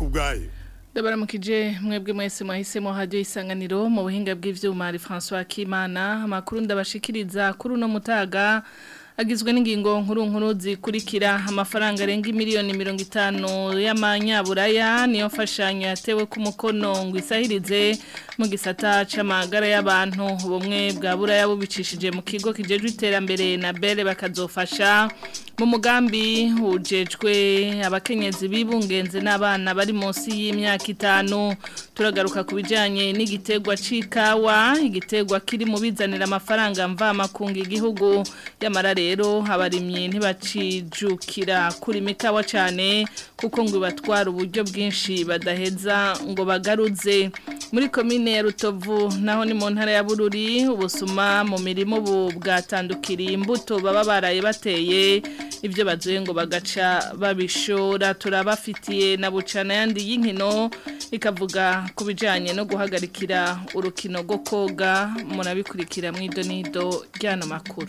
ubwayo ndabaramukije mwebwe mwese mwahisemo hajya isanganiro mu buhinga bw'ibyuma ari François Kimana amakuru ndabashikiriza kuri uno mutaga agizwe n'ingingo nkuru nkuru zikurikira amafaranga arenga miliyoni mirongo itanu y'amanyaburaya niyo mfashanyo yatewe ku mukono ngo isahirize mu gisata camagara y'abantu ubumwe bwa buraya bubicishije mu kigo kijeje iterambere na bere bakazofasha mu mugambi ujejwe abakenyezi bibungenze n'abana bari munsi y'imyaka itanu turagaruka ku bijyanye n'igitegwa cy'ikawa igitegwa kiri mu bizanira amafaranga mvamakunga igihugu yamara rero abarimyi ntibacijukira kuri mikawa cyane kuko ngo ibatwara uburyo bwinshi badaheza ngo bagarutse muri komine ya rutovu naho ni mu ntara ya bururi ubusuma mu mirimo ubu bwatandukiriye imbuto baba baraye bateye ibyo baje ngo bagaca babishora turabafitiye na bucana yandi y'inkino ikavuga ku bijyanye no guhagarikira urukino go koga murabikurikira mu idonido ry'ano makuru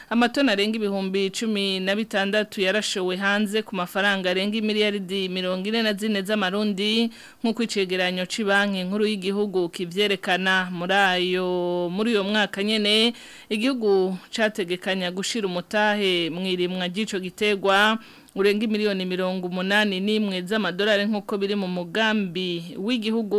amatona arenga ibihumbi cumi na bitandatu yarashowe hanze ku mafaranga arenga miliyaridi mirongo ine na z'amarundi nk'uko icegeranyo c'Ibanki nkuru y'igihugu kivyerekana muri ayo muri uyo mwaka nyene igihugu Chategekanya gushira umutahe mwirimwa ry'icyo gitegwa urenga miliyoni mirongo umunani n'imwe z'amadolari nk'uko biri mu mugambi w'igihugu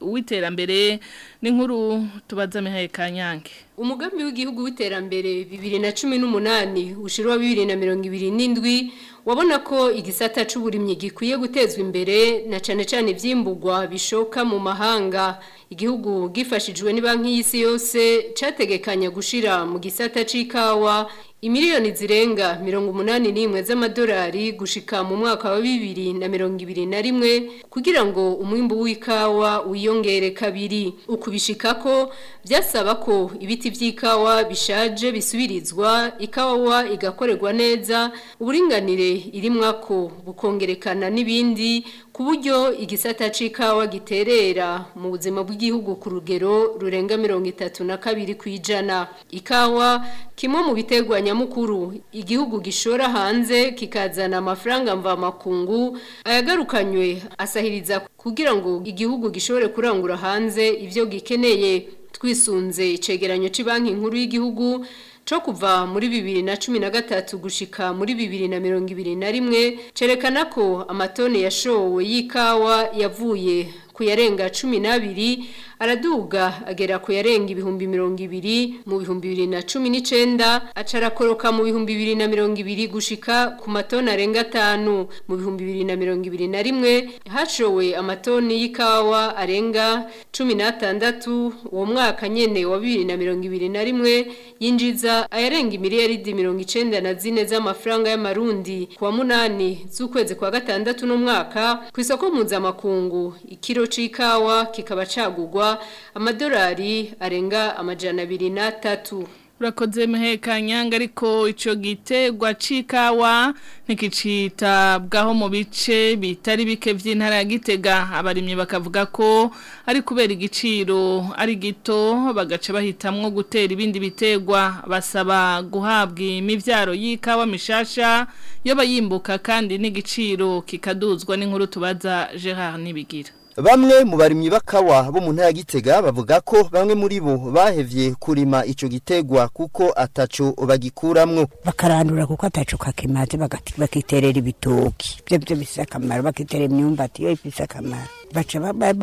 w'iterambere n'inkuru tubaza mihaye kanyange umugambi w'igihugu w'iterambere bibiri na cumi n'umunani ushiriho bibiri na mirongo ibiri n'indwi wabona ko igisata cy'uburimyi gikwiye gutezwa imbere na cyane cyane ibyimburwa bishoka mu mahanga igihugu gifashijwe banki y'isi yose cyategekanya gushyira mu gisata cy'ikawa imiliyoni zirenga mirongo umunani n'imwe z'amadolari gushika mu mwaka wa bibiri na mirongo ibiri na rimwe kugira ngo umwimbu w'ikawa wiyongere kabiri ukubishika ko byasaba ko ibiti ibiti by'ikawa bishaje bisubirizwa ikawa igakorerwa neza uburinganire irimwa ko bukongerekana n'ibindi ku buryo igisata c'ikawa giterera mu buzima bw'igihugu ku rugero rurenga mirongo itatu na kabiri ku ijana ikawa kimwe mu biterwa nyamukuru igihugu gishora hanze kikazana amafaranga mvamakungu ayagarukanywe asahiriza kugira ngo igihugu gishobore kurangura hanze ibyo gikeneye twisunze icegeranyo cy'ibanki nkuru y'igihugu cyo kuva muri bibiri na cumi na gatatu gushika muri bibiri na mirongo ibiri na rimwe cerekana ko amatoni yashowe y'ikawa yavuye kuyarenga cumi n'abiri araduga agera ku yarenga ibihumbi mirongo ibiri mu bihumbi bibiri na cumi n'icyenda acarakoroka mu bihumbi bibiri na mirongo ibiri gushika ku matoni arenga atanu mu bihumbi bibiri na mirongo ibiri na rimwe hashowe amatoni y'ikawa arenga cumi n'atandatu uwo mwaka nyine wa bibiri na mirongo ibiri na rimwe yinjiza ayarenga miliyaridi mirongo icyenda na zine z'amafaranga y'amarundi kuwa munani z'ukwezi kwa gatandatu n'umwaka ku isoko mpuzamakungu ikiro c'ikawa kikaba cagugwa amadorari arenga amajana abiri tatu urakoze muhekanyanga ariko icyo gitegwa cy'ikawa ntikikitabwaho mu bice bitari bike by'intara ya gitega abarimye bakavuga ko ari kubera igiciro ari gito bagace bahitamwo gutera ibindi bitegwa basaba guhabwa imibyaro y'ikawa mishasha yo bayimbuka kandi n'igiciro kikaduzwa n'inkuru tubaza gerard n'ibigira Bamwe mu barimyi bakawa bo mu ntara gitega bavuga ko bamwe muri bo bahevye kurima icyo gitegwa kuko ataco bagikuramwo bakarandura kuko ataco kakimaze bakiterera ibitoki byo byo bisakamara bakiterera imyumbati yo ibisakamara baca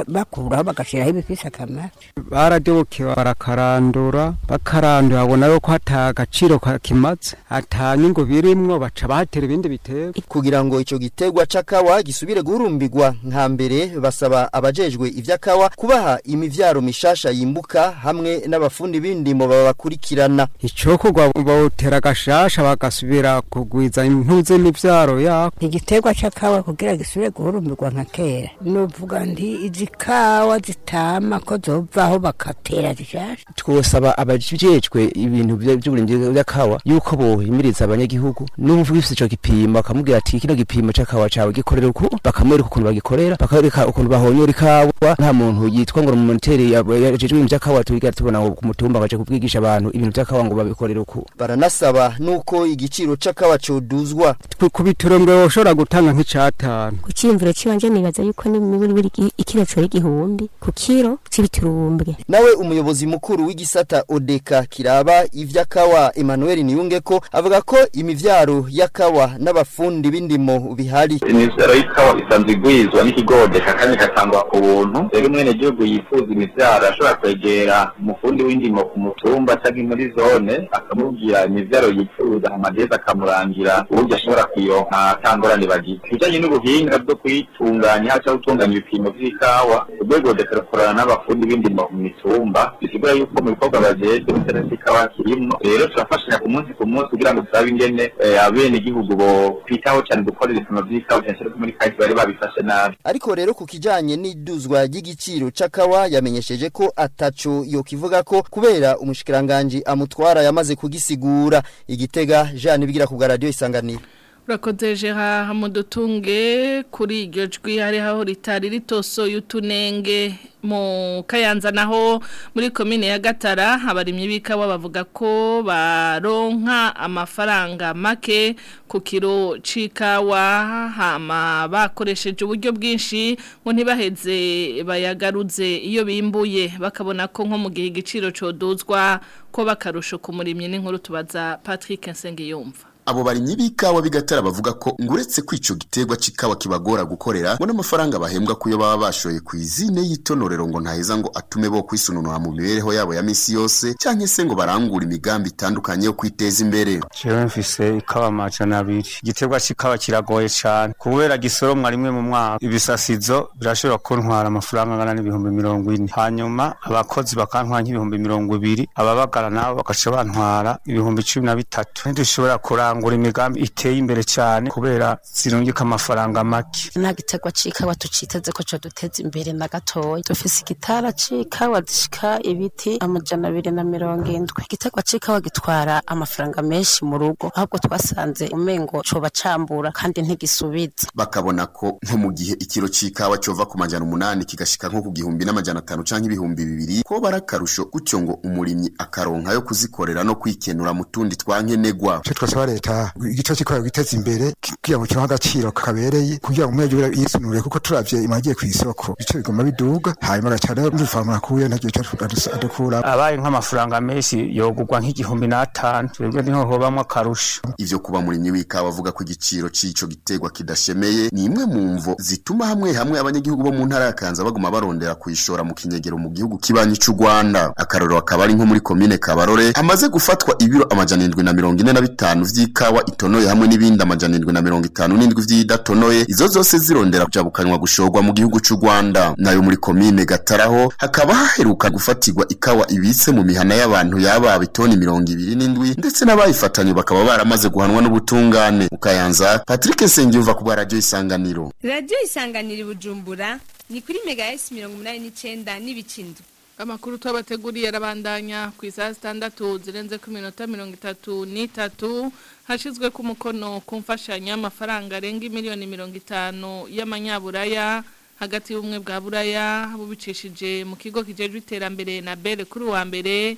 bakuraho bagashiraho ibisakamara baradebukiwe barakarandura bakarandura babona yuko atagaciro kakimaze atanyungu birimwo baca batera ibindi biterwa kugira ngo icyo gitegwa cakawa gisubire gurumbirwa nka mbere basaba gusaba abajejwe ivy'akawa kubaha imivyaro mishasha yimbuka hamwe n'abafundi b'indimo babakurikirana ico kugwa bawutera gashasha bagasubira kugwiza impuze n'ivyaro ya igiterwa c'akawa kugira gisubire guhurumbirwa nka kera n’uvuga nti izi kawa zitama ko zovaho bakatera zishasha twosaba abajejwe ibintu by'uburimyi bw'akawa yuko bohimiriza abanyagihugu n'umvuga ifite ico gipimo bakamubwira ati kino gipimo c'akawa cawe gikorera uku bakamwereka ukuntu bagikorera bakareka ukuntu baho ubonye uri kawa nta muntu yitwa ngo umunoteri yajejwe ibintu by'akawa tubiga tubona ku mutumba baje kubwigisha abantu ibintu by'akawa ngo babikorere uko baranasaba nuko igiciro c'akawa coduzwa ku biturombwe ushobora gutanga nk'icatanu ku cimvuro ciwanje nibaza yuko ni muri ikiro cori igihumbi ku kiro c'ibiturombwe nawe umuyobozi mukuru w'igisata odeka kiraba ivy'akawa Emmanuel Niyunge ko avuga ko imibyaro y'akawa n'abafundi b'indimo bihari imivyaro y'ikawa isanzwe igwizwa n'ikigo odeka kandi hatangwa ku buntu rero umwenegihugu yifuza imibyaro ashobora kwegera umufundi w'indimo ku mutumba cyangwa muri zone akamubwira imibyaro yifuza amadeza akamurangira uburyo ashobora kuyironka atangorane bagize ibijyanye n'ubuhinga bwo kuyitunganya cyangwa gutunganya ibipimo by'ikawa urwego rugakorakorana n'abafundi b'indimo ku mitumba bisigura yuko mu bikorwa bajejwe muserivisi ikawa kirimo rero turafashanya ku munsi ku munsi kugira ngo turabe ingene eh, abenegihugu bo kwitaho cyane gukora ibipimo by'ikawa cyane cyane ko muri kahise bari babifashe nabi ariko rero ku kijyanye bijyanye n'iduzwa ry'igiciro c'akawa yamenyesheje ko ataco yokivuga ko kubera umushikiranganje amutwara yamaze kugisigura igitega Jean bigira ku radio isanganiro urakoze Gerard mudutunge kuri iryo jwi hariho ritari ritosoye utunenge mu kayanza naho muri komine ya gatara abarimyi b'ikawa bavuga ko baronka amafaranga make ku kiro c'ikawa hama bakoresheje uburyo bwinshi ngo ntibaheze bayagarutse iyo bimbuye bakabona ko nko mu gihe igiciro coduzwa ko bakarusha ku murimyi n'inkuru tubaza Patrick Nsengiyumva abo barimyi b'ikawa bigatara bavuga ko ngo uretse ko icyo giterwa cy'ikawa kibagora gukorera ngo n'amafaranga bahembwa kuyo baba bashoye ku izine y'itonorero ngo ntaheza ngo atume bo kwisununura mu mibereho yabo ya minsi yose cyangwa se ngo barangure imigambi itandukanye yo kwiteza imbere jewe mfise ikawa amajana abiri igiterwa cy'ikawa kiragoye cyane kubera gisoromwa rimwe mu mwaka ibisasizo birashobora kuntwara amafaranga angana n'ibihumbi mirongo ine hanyuma abakozi bakantwa nk'ibihumbi mirongo ibiri ababagara nabo bagaca bantwara ibihumbi cumi na bitatu ntidushobora kurara kurangura imigambi iteye imbere cyane kubera zirungika amafaranga make nta gitegwa c'ikawa tuciteze ko cyo duteza imbere na gatoya dufise igitara c'ikawa gishika ibiti amajana abiri na mirongo indwi igitegwa cyikawa gitwara amafaranga menshi mu rugo ahubwo twasanze umengo coba cambura kandi ntigisubiza bakabona ko nko mu gihe ikiro c'ikawa cova ku majana umunani kigashika nko ku gihumbi n’amajyana atanu canke ibihumbi bibiri ko barakarusho gutyo ngo umurimyi akaronka yo kuzikorera no kwikenura mu tundi twankenegwa leta igice cy'ikorera giteza imbere kugira ngo kibahe agaciro kabereye kugira ngo umwejye yisunure kuko turavye imagiye ku isoko bice bigoma biduga hanyuma gacana n'urufaranga kuyo nta gihe adukura abaye nk'amafaranga menshi yogurwa nk'igihumbi n'atanu twebwe niho hobamwo akarusho ivyo kuba murimyi w'ikawa avuga ko igiciro c'ico giterwa kidashemeye ni imwe mu mvo zituma hamwe hamwe abanyagihugu bo mu ntara ya Kanza baguma barondera kuyishora mu kinyegero mu gihugu kibanye cy’u Rwanda akarorero akaba ari nko muri komine Kabarore hamaze gufatwa ibiro na na bitanu vy'i y'ikawa itonoye hamwe n'ibindi amajana irindwi na mirongo itanu n'indwi by'idatonoye izo zose zirondera kujabukanwa gushorwa mu gihugu cy'u Rwanda nayo muri komine Gataraho hakaba haheruka gufatirwa ikawa ibitse mu mihana y'abantu yaba itoni mirongo ibiri n'indwi ndetse n'abayifatanye bakaba baramaze guhanwa n'ubutungane ukayanza Patrick Sengiyumva ku radio Isanganiro radio Isanganiro Bujumbura ni kuri mega S 189 n'ibicindwa amakuru twabateguriye arabandanya ku isaha zitandatu zirenze ku minota mirongo itatu n'itatu hashyizwe ku mukono ku mfashanyo y'amafaranga arenga miliyoni mirongo itanu y'amanyaburaya hagati y'ubumwe bwa buraya bubicishije mu kigo kijejwe iterambere na bere kuri uwa mbere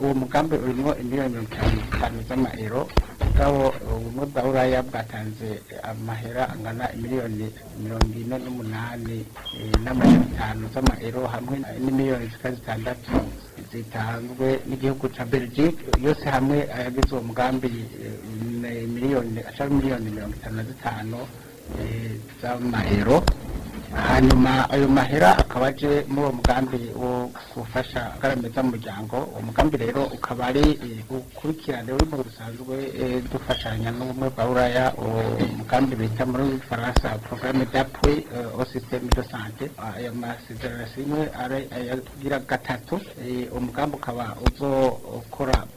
uwo mugambi urimo miliyoni mirongo itanu z'amayero ubwabo ubumuga buraya bwatanze amahera angana miliyoni mirongo ine n'umunani eh, n'amajana atanu z'amayero hamwe n'imiliyoni zitandatu zitanzwe n'igihugu cya belgique yose hamwe ayagize uwo mugambi eh, miliyoni miliyoni mirongo itanu na zitanu eh, z'amayero hanyuma ayo mahera akaba aje muri uwo mugambi wo gufasha agaramiza umuryango uwo mugambi rero ukaba ari eh, ukurikirane uri mu rusanzwe eh, dufashanya n'ubumwe bwa buraya uwo mugambi bita muri faransa porogaramu dapwe eh, o sisiteme do sante ayo masezerano asimwe aragira gatatu umugambi ukaba uzokora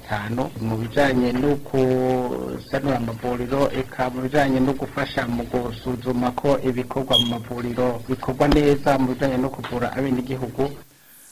itanu mu bijyanye no gusanura amavuriro eka mu bijyanye no gufasha mu gusuzuma ko ibikorwa mu mavuriro bikorwa neza mu bijyanye no kuvura abenegihugu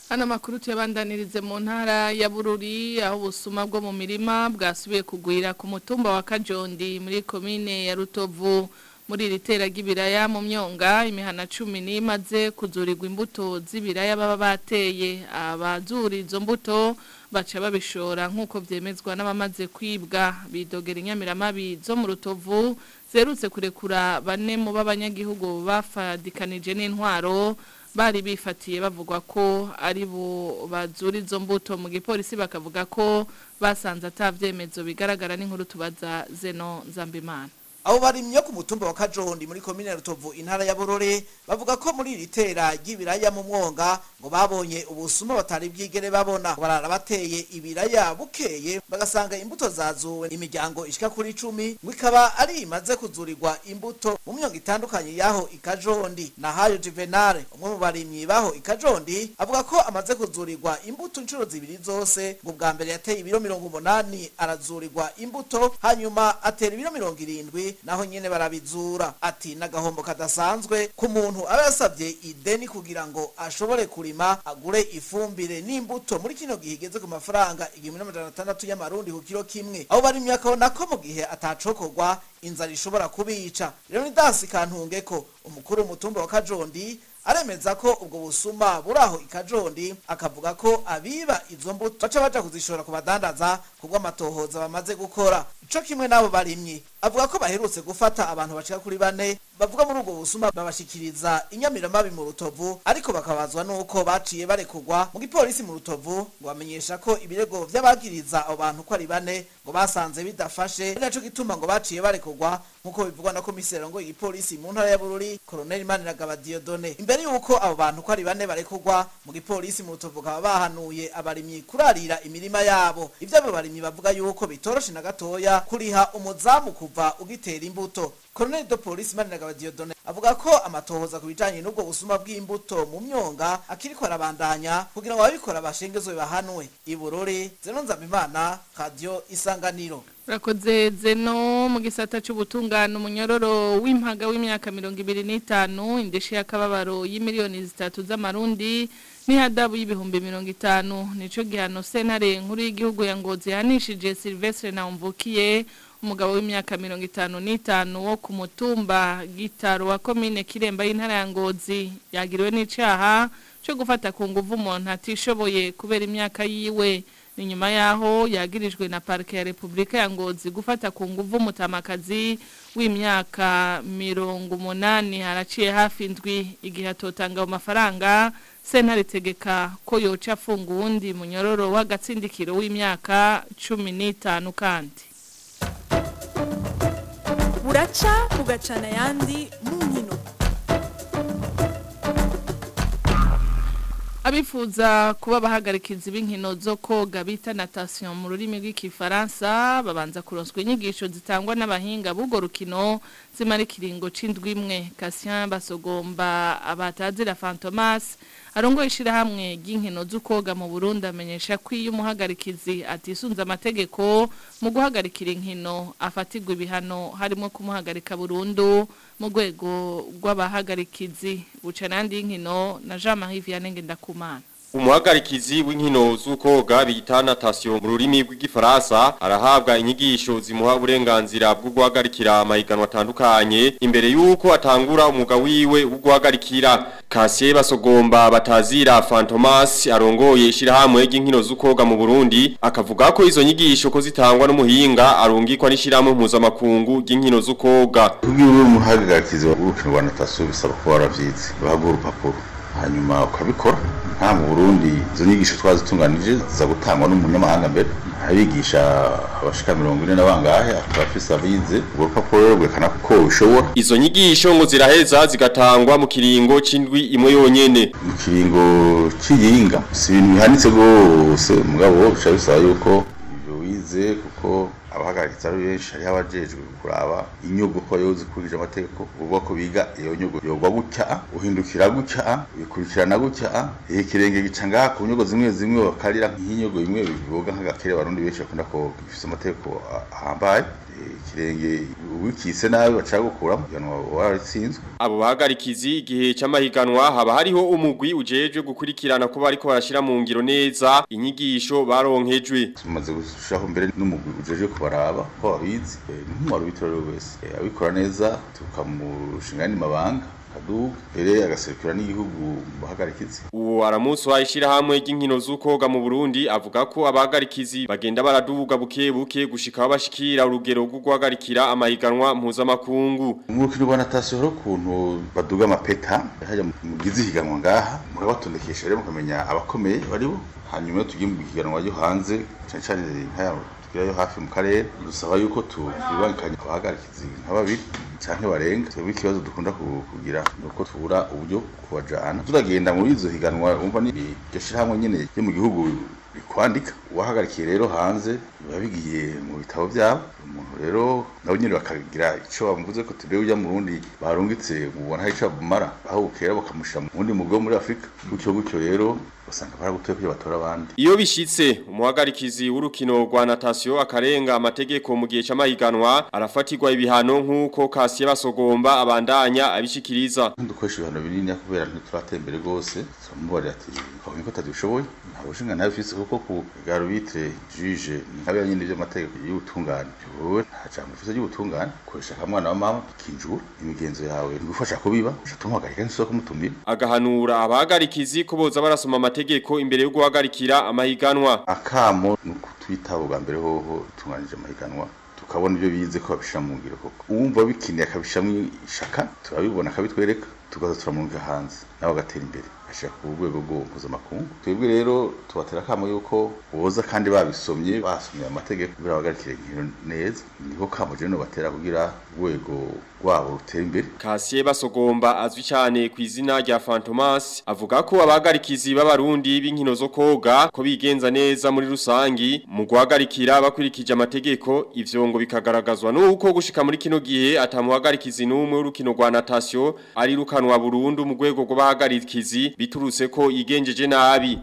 hano amakuru tuyabandanirize mu ntara ya bururi aho ubusuma bwo mu mirima bwasubiye kugwira ku mutumba wa kajondi muri komine ya rutovu muri iri tera ry'ibiraya mu myonga imihana cumi n'imaze kuzurirwa imbuto z'ibiraya baba bateye abazura izo mbuto baca babishora nk'uko byemezwa n'abamaze kwibwa bidogera inyamiramabi zo mu rutovu zerutse kurekura bane mu b'abanyagihugu bafadikanije n'intwaro bari bifatiye bavugwa ko ari bo bazuri izo mbuto mu gipolisi bakavuga ko basanze atabyemezo bigaragara n'inkuru tubaza zeno nzambimana abo barimye ku mutumba wa kajondi muri komine rutovu intara ya borore bavuga ko muri iri tera ry'ibiraya mu mwonga ngo babonye ubusuma batari bwigere babona barara bateye ibiraya bukeye bagasanga imbuto zazuwe imiryango ishika kuri icumi ngo ikaba ari imaze kuzurirwa imbuto mu myonga itandukanye y'aho ikajondi na hayo juvenale umwe mu barimyi baho ikajondi avuga ko amaze kuzurirwa imbuto inshuro zibiri zose ngo bwa mbere yateye ibiro mirongo umunani arazurirwa imbuto hanyuma atera ibiro mirongo irindwi naho nyine barabizura ati n'agahombo kadasanzwe ku muntu aba yasabye ideni kugira ngo ashobore kurima agure ifumbire n'imbuto muri kino gihe igeze ku mafaranga igihumbi n'amajana atandatu y'amarundi ku kiro kimwe aho bari imyaka nako mu gihe atacokorwa inzara ishobora kubica rero ni dasi kantunge ko umukuru w'umutumba wa kajondi aremeza ko ubwo busuma buri aho ikajondi akavuga ko abiba izo mbuto baca baja kuzishobora ku badandaza kubw'amatohoza bamaze gukora ico kimwe n'abo barimyi avuga ko baherutse gufata abantu bacika kuri bane bavuga muri ubwo busuma babashyikiriza inyamiramabi mu rutovu ariko bakabazwa n'uko baciye barekugwa mu gipolisi mu rutovu ngo bamenyesha ko ibirego by'abagiriza abo bantu ko ari bane ngo basanze bidafashe ari nacyo gituma ngo baciye barekugwa nk'uko bivugwa na komiseri ngo igipolisi mu ntara ya bururi koroneli maniragaba diyodone imbere y'uko abo bantu ko ari bane barekugwa mu gipolisi mu rutovu bakaba bahanuye abarimyi kurarira imirima yabo iby'abo barimyi bavuga yuko bitoroshe na gatoya kuriha umuzamu ku kuva ugitera imbuto Colonel de Police Maniragaba Dieudonne avuga ko amatohoza ku bijanye n'ubwo busuma bw'imbuto mu myonga akiriko arabandanya kugira ngo ababikora bashengezwe bahanwe iburore zeno nzabimana radio isanganiro Rakoze zeno mu gisata cy'ubutungano munyororo w'impaga w'imyaka 2025 indeshi yakababaro y'imiliyoni zitatu z'amarundi n'ihadabu y'ibihumbi mirongo itanu nicyo gihano Senare nkuru y'igihugu ya Ngozi yanishije Silvestre na Umvukiye umugabo w'imyaka mirongo itanu n'itanu wo ku mutumba gitaro wa komine kiremba y'intara ya ngozi yagiriwe n'icyaha cyo gufata ku nguvu umuntu atishoboye kubera imyaka yiwe ni nyuma yaho yagirijwe na parike ya repubulika ya ngozi gufata ku nguvu umutamakazi w'imyaka mirongo umunani haraciye hafi indwi igihe atotanga mu mafaranga sentare tegeka ko yoca afunga uwundi munyororo w'agatsindikiro w'imyaka cumi n'itanu kandi buraca bugacana ayandi mu nkino abifuza kuba bahagarikizi b'inkino zo koga bita natasiyo mu rurimi rw'ikifaransa babanza kuroswa inyigisho zitangwa n'abahinga b'ubwo rukino zimara ikiringo cy'indwimwe kasiyan basogomba abatazira fantomasi arongoye ishyirahamwe ry'inkino z'ukoga mu burundi amenyesha ko iyo umuhagarikizi atisunze amategeko mu guhagarikira inkino afatirwa ibihano harimo kumuhagarika burundu mu rwego rw'abahagarikizi buca n'andi na jean marie vianney ndakumana umuhagarikizi w'inkino z'ukoga bita natation mu rurimi rw'igifaransa arahabwa inyigisho zimuha uburenganzira bwo guhagarikira amahiganwa atandukanye imbere y'uko atangura umwuga wiwe wo guhagarikira kasiye basogomba batazira fantomas arongoye ishyirahamwe ry'inkino z'ukoga mu burundi akavuga ko izo nyigisho ko zitangwa n'umuhinga arungikwa n'ishyirahamwe mpuzamakungu ry'inkino z'ukoga kugira umuhagarikizi w'urukino natation bisaba ko warabyize bahaguha urupapuro hanyuma ukabikora nta mu Burundi izo nyigisho twazitunganije za gutangwa n'umunyamahanga mbere abigisha abashika mirongo ine na bangahe abafise abize urwo rwerekana ko bishobora izo nyigisho ngo ziraheza zigatangwa mu kiringo c'indwi imwe yonyene mu kiringo c'iyinga si ibintu bihanitse rwose mugabo bica bisaba yuko ibyo wize kuko abahagarariye ari benshi hariho abajejwe kuraba inyugo ko yozi kubwije amategeko ubwo ko biga iyo nyugo yogwa gutya uhindukira gutya bikurikirana gutya ikirenge gica ngaha ku nyugo zimwe zimwe bakarira nk'inyugo imwe bivuga nk'agakere abarundi benshi bakunda ko gifite amategeko ahambaye ikirenge wikitse nabi bacaba gukuramo kugira ngo abo bahagarikizi igihe cy'amahiganwa haba hariho umugwi ujejwe gukurikirana ko bariko barashira mu ngiro neza inyigisho baronkejwe tumaze gushaho mbere n'umugwi ujejwe kubaraba ko babizi eh, ntumwaro bitorero wese eh, abikora neza tukamushinga mabanga. Kadug ere agaserukira n'igihugu bahagarikizi uwo aramunsi ishyirahamwe ry'inkino z'ukoga mu Burundi avuga ko abahagarikizi bagenda baradubuga buke buke gushika aho urugero rwo guhagarikira amahiganwa mpuzamakungu umukino wa natation rero ukuntu baduga amapeta hajya mu gizihiganwa ngaha murabatondekesha rero mukamenya abakomeye baribo hanyuma iyo tugiye mu ryo hanze cyane cyane tugira yo hafi mu karere dusaba yuko tubibangikanya abahagarikizi nkababiri babiri canke barenga twebwe ikibazo dukunda kugira nuko tubura uburyo kubajana turagenda mu izo higanwa wumva ni iryo shirahamwe nyene ryo mu gihugu bikwandika uwahagarikiye rero hanze biba bigiye mu bitabo byabo umuntu rero nabo nyene bakagira ico bamuvuze ko tubewe uja mu rundi barungitse ubona hari ico bamara bahubukera bakamushira mu wundi mugabo muri afurika gutyo gutyo rero usanga baragutuye kugira batore abandi iyo bishyitse umuhagarikizi w'urukino rwa natasiyo akarenga amategeko mu gihe cy'amahiganwa arafatirwa ibihano nk'uko kasiye basogomba abandanya abishyikiriza dukoresha ibihano binini kubera ntituratembere rwose turamubarira ati kabonye ko atabishoboye ntabwo ushinga nawe ufise kuko ku garubitire jije ni nk'abera nyine by'amategeko y'ubutungane wowe nta jambo ufise ry'ubutungane koresha akamwana wa mama ikinjura imigenzo yawe igufasha kubiba ushatuma uhagarika n'isoko kumutumira agahanura abahagarikizi ko boza barasoma amategeko amategeko imbere yo guhagarikira amahiganwa akamo ni ukutwitaba ubwa mbere hoho tunganyije amahiganwa tukabona ibyo bize ko babishyira mu ngiro koko uwumva bikeneye akabishyiramo ishaka turabibona akabitwereka tugaza turamurika hanze nawe agatera imbere ashaka ku rwego mpuzamakungu twebwe rero tubatera akamo yuko boza kandi babisomye basomye amategeko kugira bahagarikire inkino neza niho kamo rero batera kugira urwego rwabo rutera imbere kasiye basogomba azwi cyane ku izina rya fantomasi avuga ko abahagarikizi b'abarundi b'inkino zo koga ko bigenza neza muri rusange mu guhagarikira bakurikije amategeko ivyo ngo bikagaragazwa nuko gushika muri kino gihe atamuhagarika atamuhagarikizi n'umwe urukino rwa natation ari rukanwa burundu mu rwego rw'abahagarikizi biturutse ko yigenjeje nabi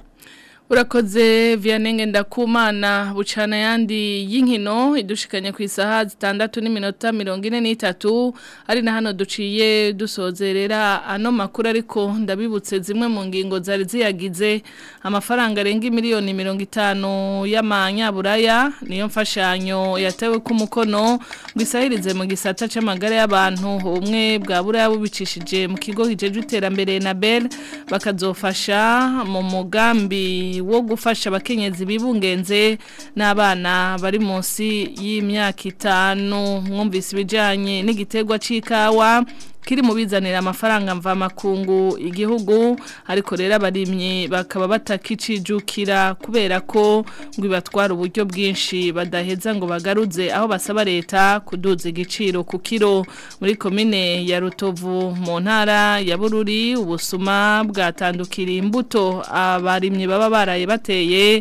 urakoze viyanenge ndakumana bucana yandi yingino idushikanye ku isaha zitandatu n'iminota mirongo ine n'itatu ari na hano duciye dusozerera ano makuru ariko ndabibutse zimwe mu ngingo zari ziyagize amafaranga arenga miliyoni mirongo itanu y'amanyaburaya niyo mfashanyo yatewe ku mukono ngo isahirize mu gisata cy'amagare y'abantu ubumwe bwa buraya bubicishije mu kigo hijejwe iterambere na bel bakazofasha mu mugambi wo gufasha abakenyezi bibungenze n'abana bari munsi y'imyaka itanu mwumvise ibijyanye n’igitegwa cy'ikawa kiri mu bizanira amafaranga mvamakungu igihugu ariko rero abarimye bakaba batakicijukira kubera ko ngo ibatwara uburyo bwinshi badaheza ngo bagaruze aho basaba leta kuduza igiciro ku kiro muri komine ya rutovu mu ntara ya bururi ubusuma bwatandukira imbuto abarimye baba baraye bateye